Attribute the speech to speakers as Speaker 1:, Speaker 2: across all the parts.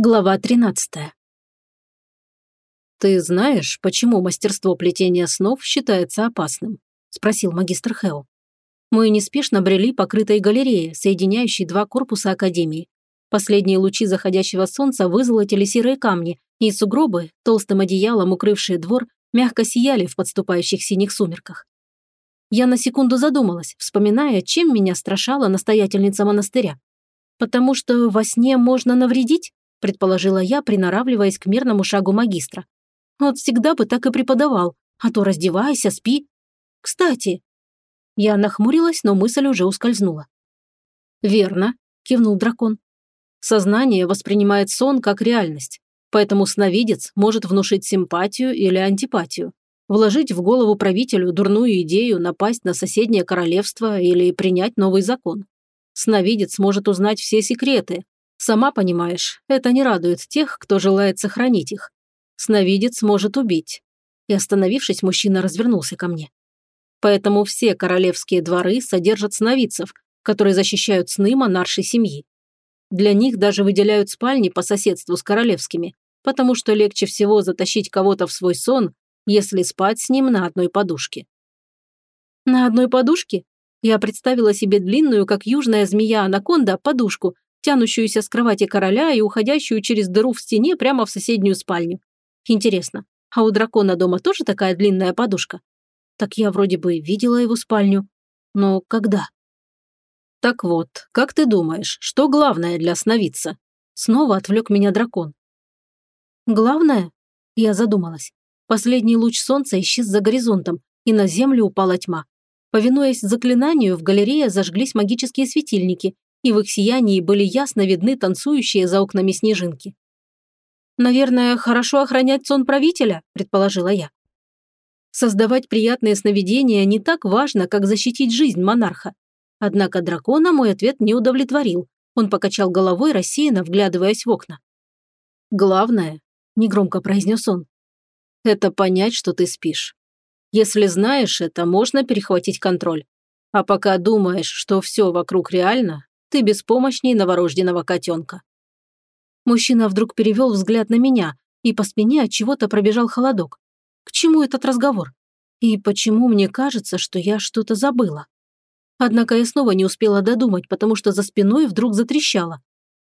Speaker 1: Глава 13. «Ты знаешь, почему мастерство плетения снов считается опасным?» – спросил магистр Хео. Мы неспешно брели по крытой галерее, соединяющей два корпуса Академии. Последние лучи заходящего солнца вызолотили серые камни, и сугробы, толстым одеялом укрывшие двор, мягко сияли в подступающих синих сумерках. Я на секунду задумалась, вспоминая, чем меня страшала настоятельница монастыря. Потому что во сне можно навредить? Предположила я, приноравливаясь к мирному шагу магистра. Вот всегда бы так и преподавал, а то раздевайся, спи. Кстати, я нахмурилась, но мысль уже ускользнула. Верно, кивнул дракон. Сознание воспринимает сон как реальность, поэтому сновидец может внушить симпатию или антипатию, вложить в голову правителю дурную идею напасть на соседнее королевство или принять новый закон. Сновидец может узнать все секреты, Сама понимаешь, это не радует тех, кто желает сохранить их. Сновидец может убить. И остановившись, мужчина развернулся ко мне. Поэтому все королевские дворы содержат сновидцев, которые защищают сны монаршей семьи. Для них даже выделяют спальни по соседству с королевскими, потому что легче всего затащить кого-то в свой сон, если спать с ним на одной подушке. На одной подушке? Я представила себе длинную, как южная змея-анаконда, подушку, тянущуюся с кровати короля и уходящую через дыру в стене прямо в соседнюю спальню. Интересно, а у дракона дома тоже такая длинная подушка? Так я вроде бы видела его спальню. Но когда? Так вот, как ты думаешь, что главное для сновидца? Снова отвлек меня дракон. Главное? Я задумалась. Последний луч солнца исчез за горизонтом, и на землю упала тьма. Повинуясь заклинанию, в галерее зажглись магические светильники, и в их сиянии были ясно видны танцующие за окнами снежинки. «Наверное, хорошо охранять сон правителя», – предположила я. Создавать приятные сновидения не так важно, как защитить жизнь монарха. Однако дракона мой ответ не удовлетворил. Он покачал головой, рассеянно вглядываясь в окна. «Главное», – негромко произнес он, – «это понять, что ты спишь. Если знаешь это, можно перехватить контроль. А пока думаешь, что все вокруг реально, ты беспомощней новорожденного котенка. Мужчина вдруг перевел взгляд на меня, и по спине от чего-то пробежал холодок. К чему этот разговор? И почему мне кажется, что я что-то забыла? Однако я снова не успела додумать, потому что за спиной вдруг затрещало.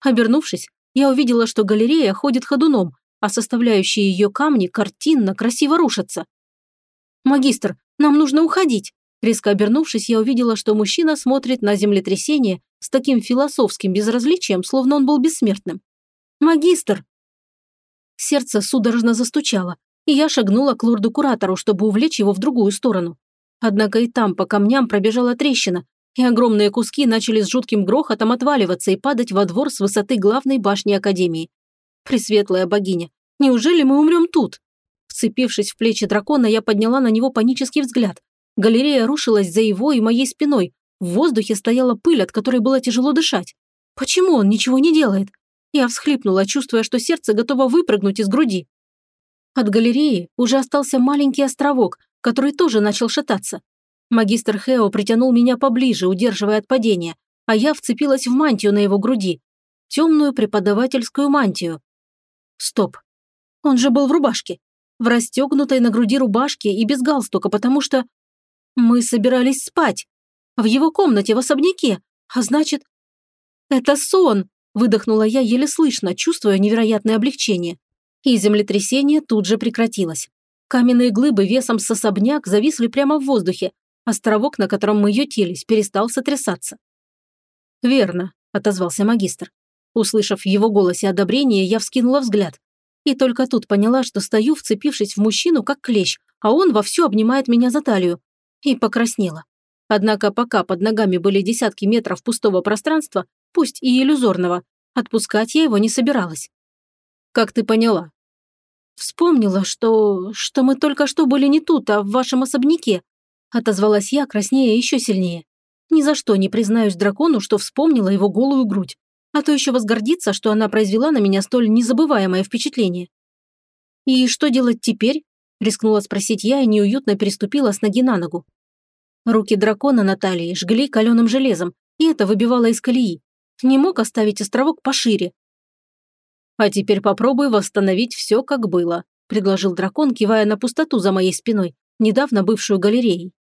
Speaker 1: Обернувшись, я увидела, что галерея ходит ходуном, а составляющие ее камни картинно красиво рушатся. «Магистр, нам нужно уходить!» Резко обернувшись, я увидела, что мужчина смотрит на землетрясение с таким философским безразличием, словно он был бессмертным. «Магистр!» Сердце судорожно застучало, и я шагнула к лорду-куратору, чтобы увлечь его в другую сторону. Однако и там по камням пробежала трещина, и огромные куски начали с жутким грохотом отваливаться и падать во двор с высоты главной башни Академии. Пресветлая богиня, неужели мы умрем тут? Вцепившись в плечи дракона, я подняла на него панический взгляд. Галерея рушилась за его и моей спиной, в воздухе стояла пыль, от которой было тяжело дышать. Почему он ничего не делает? Я всхлипнула, чувствуя, что сердце готово выпрыгнуть из груди. От галереи уже остался маленький островок, который тоже начал шататься. Магистр Хео притянул меня поближе, удерживая от падения, а я вцепилась в мантию на его груди. Темную преподавательскую мантию. Стоп. Он же был в рубашке. В расстегнутой на груди рубашке и без галстука, потому что... Мы собирались спать. В его комнате в особняке. А значит... Это сон, выдохнула я еле слышно, чувствуя невероятное облегчение. И землетрясение тут же прекратилось. Каменные глыбы весом с особняк зависли прямо в воздухе. Островок, на котором мы ютились, перестал сотрясаться. «Верно», – отозвался магистр. Услышав в его голосе одобрение, я вскинула взгляд. И только тут поняла, что стою, вцепившись в мужчину, как клещ, а он вовсю обнимает меня за талию. И покраснела. Однако пока под ногами были десятки метров пустого пространства, пусть и иллюзорного, отпускать я его не собиралась. «Как ты поняла?» «Вспомнила, что... что мы только что были не тут, а в вашем особняке», отозвалась я, краснея еще сильнее. Ни за что не признаюсь дракону, что вспомнила его голую грудь, а то еще возгордиться, что она произвела на меня столь незабываемое впечатление. «И что делать теперь?» – рискнула спросить я и неуютно переступила с ноги на ногу. Руки дракона Натальи жгли каленым железом, и это выбивало из колеи. Не мог оставить островок пошире. «А теперь попробуй восстановить все, как было», – предложил дракон, кивая на пустоту за моей спиной, недавно бывшую галереей.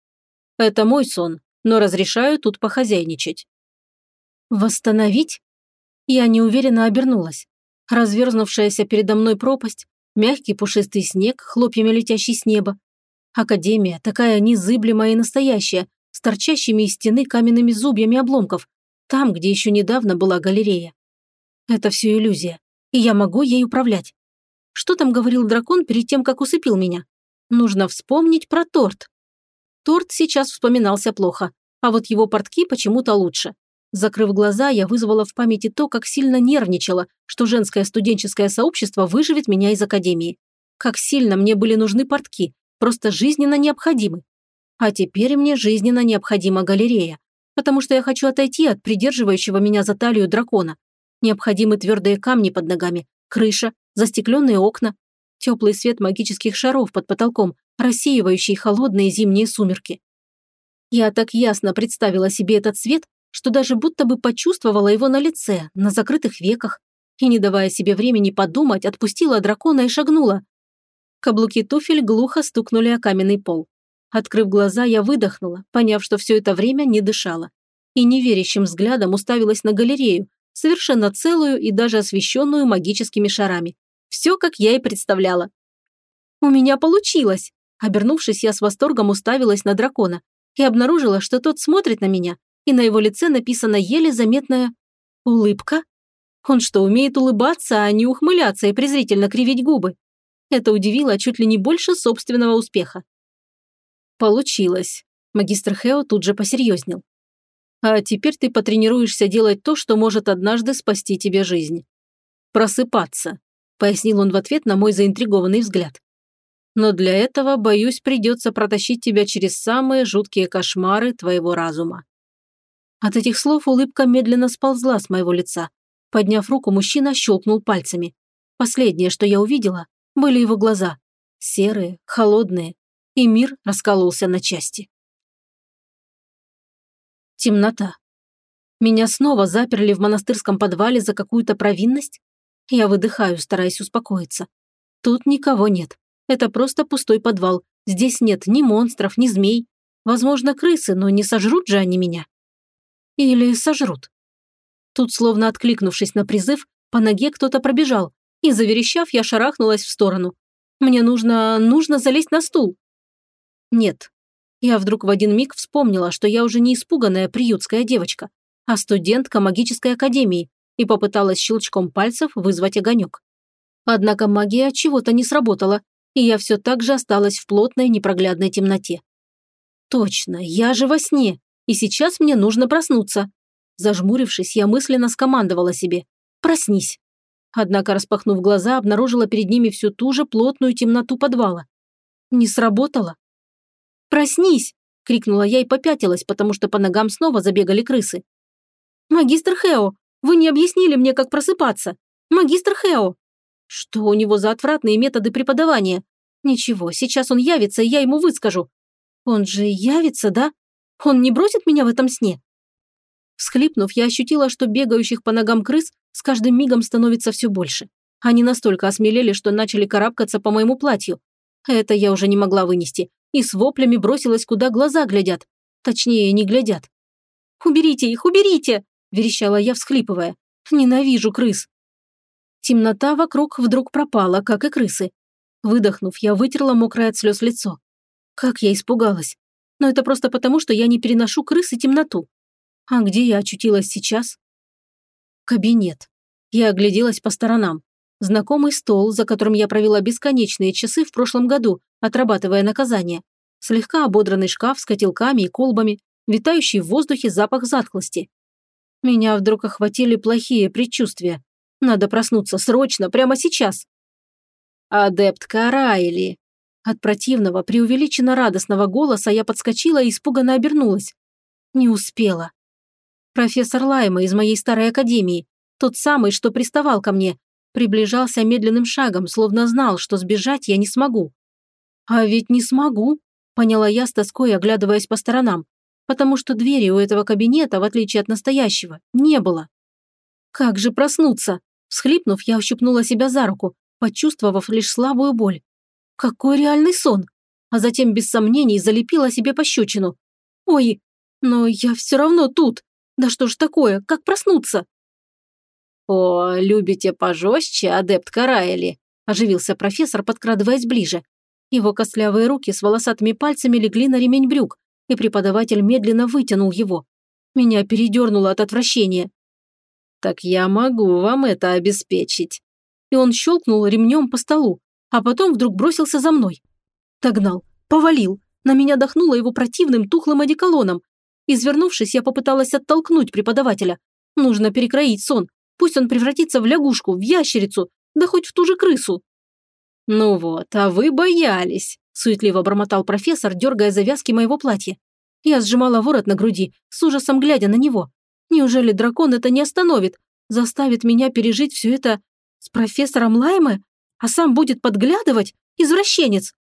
Speaker 1: «Это мой сон, но разрешаю тут похозяйничать». «Восстановить?» Я неуверенно обернулась. Разверзнувшаяся передо мной пропасть, мягкий пушистый снег, хлопьями летящий с неба. Академия, такая незыблемая и настоящая, с торчащими из стены каменными зубьями обломков, там, где еще недавно была галерея. Это все иллюзия, и я могу ей управлять. Что там говорил дракон перед тем, как усыпил меня? Нужно вспомнить про торт. Торт сейчас вспоминался плохо, а вот его портки почему-то лучше. Закрыв глаза, я вызвала в памяти то, как сильно нервничала, что женское студенческое сообщество выживет меня из академии. Как сильно мне были нужны портки, просто жизненно необходимы. А теперь мне жизненно необходима галерея, потому что я хочу отойти от придерживающего меня за талию дракона. Необходимы твердые камни под ногами, крыша, застекленные окна, теплый свет магических шаров под потолком, рассеивающий холодные зимние сумерки. Я так ясно представила себе этот свет, что даже будто бы почувствовала его на лице, на закрытых веках, и, не давая себе времени подумать, отпустила дракона и шагнула. Каблуки туфель глухо стукнули о каменный пол. Открыв глаза, я выдохнула, поняв, что все это время не дышала. И неверящим взглядом уставилась на галерею, совершенно целую и даже освещенную магическими шарами. Все, как я и представляла. «У меня получилось!» Обернувшись, я с восторгом уставилась на дракона и обнаружила, что тот смотрит на меня, и на его лице написана еле заметная улыбка. Он что, умеет улыбаться, а не ухмыляться и презрительно кривить губы? Это удивило чуть ли не больше собственного успеха. Получилось. Магистр Хео тут же посерьезнел. А теперь ты потренируешься делать то, что может однажды спасти тебе жизнь. Просыпаться, пояснил он в ответ на мой заинтригованный взгляд. Но для этого, боюсь, придется протащить тебя через самые жуткие кошмары твоего разума. От этих слов улыбка медленно сползла с моего лица. Подняв руку, мужчина щелкнул пальцами. Последнее, что я увидела, были его глаза. Серые, холодные, и мир раскололся на части. Темнота. Меня снова заперли в монастырском подвале за какую-то провинность? Я выдыхаю, стараясь успокоиться. Тут никого нет. Это просто пустой подвал. Здесь нет ни монстров, ни змей. Возможно, крысы, но не сожрут же они меня. Или сожрут. Тут, словно откликнувшись на призыв, по ноге кто-то пробежал, и, заверещав, я шарахнулась в сторону. Мне нужно... нужно залезть на стул. Нет. Я вдруг в один миг вспомнила, что я уже не испуганная приютская девочка, а студентка магической академии, и попыталась щелчком пальцев вызвать огонек. Однако магия чего-то не сработала, и я все так же осталась в плотной непроглядной темноте. Точно, я же во сне. И сейчас мне нужно проснуться. Зажмурившись, я мысленно скомандовала себе «Проснись». Однако, распахнув глаза, обнаружила перед ними всю ту же плотную темноту подвала. Не сработало. «Проснись!» – крикнула я и попятилась, потому что по ногам снова забегали крысы. «Магистр Хео, вы не объяснили мне, как просыпаться! Магистр Хео!» Что у него за отвратные методы преподавания? Ничего, сейчас он явится, и я ему выскажу. Он же явится, да? Он не бросит меня в этом сне?» Всхлипнув, я ощутила, что бегающих по ногам крыс с каждым мигом становится все больше. Они настолько осмелели, что начали карабкаться по моему платью. Это я уже не могла вынести, и с воплями бросилась, куда глаза глядят. Точнее, не глядят. «Уберите их, уберите!» – верещала я, всхлипывая. «Ненавижу крыс!» Темнота вокруг вдруг пропала, как и крысы. Выдохнув, я вытерла мокрое от слез лицо. Как я испугалась но это просто потому, что я не переношу крыс и темноту. А где я очутилась сейчас? Кабинет. Я огляделась по сторонам. Знакомый стол, за которым я провела бесконечные часы в прошлом году, отрабатывая наказание. Слегка ободранный шкаф с котелками и колбами, витающий в воздухе запах затхлости. Меня вдруг охватили плохие предчувствия. Надо проснуться срочно, прямо сейчас. «Адепт Карайли», от противного, преувеличенно радостного голоса я подскочила и испуганно обернулась. Не успела. Профессор Лайма из моей старой академии, тот самый, что приставал ко мне, приближался медленным шагом, словно знал, что сбежать я не смогу. А ведь не смогу, поняла я с тоской, оглядываясь по сторонам, потому что двери у этого кабинета, в отличие от настоящего, не было. Как же проснуться? Всхлипнув, я ущипнула себя за руку, почувствовав лишь слабую боль. Какой реальный сон! А затем без сомнений залепила себе пощечину. Ой, но я все равно тут. Да что ж такое, как проснуться?
Speaker 2: «О, любите пожестче, адепт Караэли?» – оживился профессор, подкрадываясь ближе. Его костлявые руки с волосатыми пальцами легли на ремень брюк, и преподаватель медленно вытянул его. Меня передернуло от отвращения.
Speaker 1: «Так я могу вам это обеспечить». И он щелкнул ремнем по столу, а потом вдруг бросился за мной. Догнал, повалил, на меня дохнуло его противным тухлым одеколоном. Извернувшись, я попыталась оттолкнуть преподавателя. Нужно перекроить сон, Пусть он превратится в лягушку, в ящерицу, да хоть в ту же крысу.
Speaker 2: «Ну вот, а вы боялись», – суетливо бормотал профессор, дергая завязки моего платья.
Speaker 1: Я сжимала ворот на груди, с ужасом глядя на него. Неужели дракон это не остановит? Заставит меня пережить все это с профессором Лаймы? А сам будет подглядывать? Извращенец!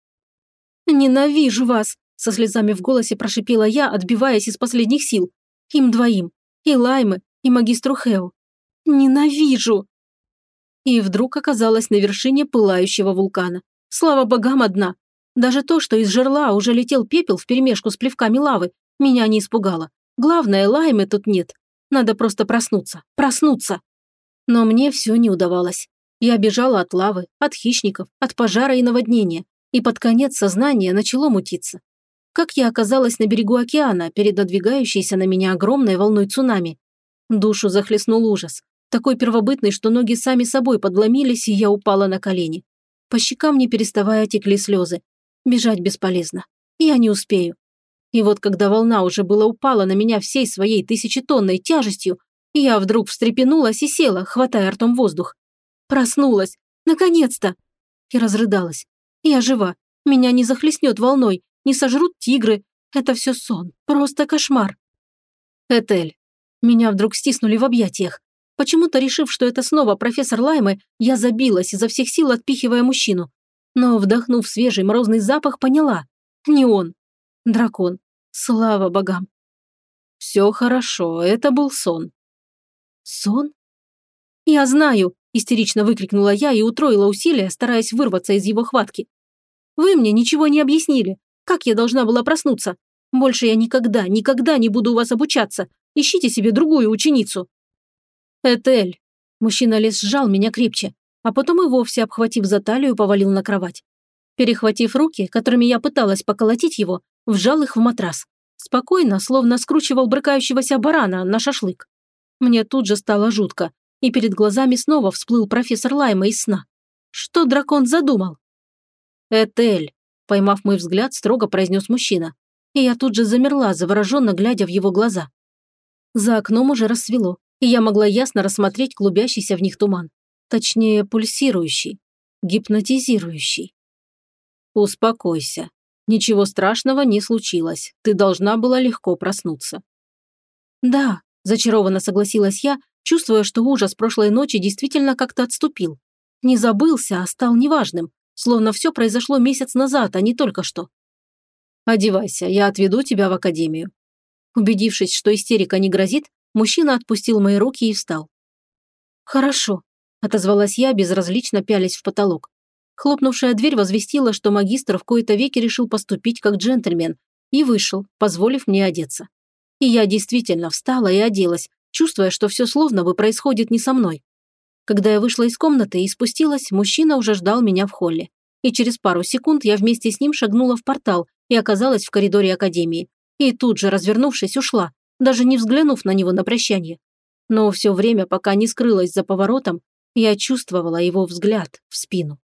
Speaker 1: «Ненавижу вас!» – со слезами в голосе прошипела я, отбиваясь из последних сил. Им двоим. И Лаймы, и магистру Хео. Ненавижу!» И вдруг оказалась на вершине пылающего вулкана. Слава богам одна. Даже то, что из жерла уже летел пепел вперемешку с плевками лавы, меня не испугало. Главное, лаймы тут нет. Надо просто проснуться, проснуться. Но мне все не удавалось. Я бежала от лавы, от хищников, от пожара и наводнения, и под конец сознание начало мутиться. Как я оказалась на берегу океана, перед надвигающейся на меня огромной волной цунами? Душу захлестнул ужас такой первобытный, что ноги сами собой подломились, и я упала на колени. По щекам не переставая текли слезы. Бежать бесполезно. Я не успею. И вот когда волна уже была упала на меня всей своей тысячетонной тяжестью, я вдруг встрепенулась и села, хватая ртом воздух. Проснулась. Наконец-то! И разрыдалась. Я жива. Меня не захлестнет волной, не сожрут тигры. Это все сон. Просто кошмар. Этель. Меня вдруг стиснули в объятиях. Почему-то решив, что это снова профессор Лаймы, я забилась изо всех сил, отпихивая мужчину. Но, вдохнув свежий морозный запах, поняла. Не он. Дракон. Слава богам.
Speaker 2: Все хорошо, это был сон.
Speaker 1: Сон? Я знаю, истерично выкрикнула я и утроила усилия, стараясь вырваться из его хватки. Вы мне ничего не объяснили. Как я должна была проснуться? Больше я никогда, никогда не буду у вас обучаться. Ищите себе другую ученицу. «Этель!» Мужчина лес сжал меня крепче, а потом и вовсе, обхватив за талию, повалил на кровать. Перехватив руки, которыми я пыталась поколотить его, вжал их в матрас. Спокойно, словно скручивал брыкающегося барана на шашлык. Мне тут же стало жутко, и перед глазами снова всплыл профессор Лайма из сна. Что дракон задумал? «Этель!» – поймав мой взгляд, строго произнес мужчина. И я тут же замерла, завороженно глядя в его глаза. За окном уже рассвело, и я могла ясно рассмотреть клубящийся в них туман. Точнее, пульсирующий, гипнотизирующий. «Успокойся. Ничего страшного не случилось. Ты должна была легко проснуться». «Да», – зачарованно согласилась я, чувствуя, что ужас прошлой ночи действительно как-то отступил. Не забылся, а стал неважным, словно все произошло месяц назад, а не только что. «Одевайся, я отведу тебя в академию». Убедившись, что истерика не грозит, Мужчина отпустил мои руки и встал. «Хорошо», – отозвалась я, безразлично пялясь в потолок. Хлопнувшая дверь возвестила, что магистр в кои-то веки решил поступить как джентльмен и вышел, позволив мне одеться. И я действительно встала и оделась, чувствуя, что все словно бы происходит не со мной. Когда я вышла из комнаты и спустилась, мужчина уже ждал меня в холле. И через пару секунд я вместе с ним шагнула в портал и оказалась в коридоре академии. И тут же, развернувшись, ушла, даже не взглянув на него на прощание. Но все время, пока не скрылась за поворотом, я чувствовала его взгляд в спину.